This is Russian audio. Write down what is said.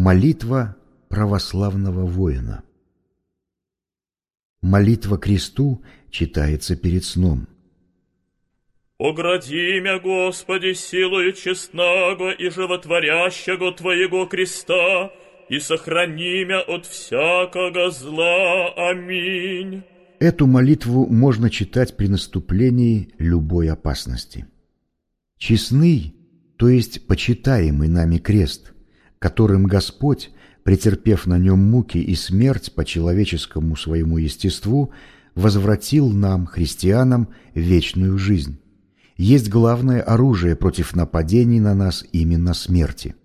Молитва православного воина. Молитва кресту читается перед сном. «Огради мя, Господи, силою честного и животворящего Твоего креста, и сохрани мя от всякого зла. Аминь». Эту молитву можно читать при наступлении любой опасности. Честный, то есть почитаемый нами крест, которым Господь, претерпев на нем муки и смерть по человеческому своему естеству, возвратил нам, христианам, вечную жизнь, есть главное оружие против нападений на нас именно смерти.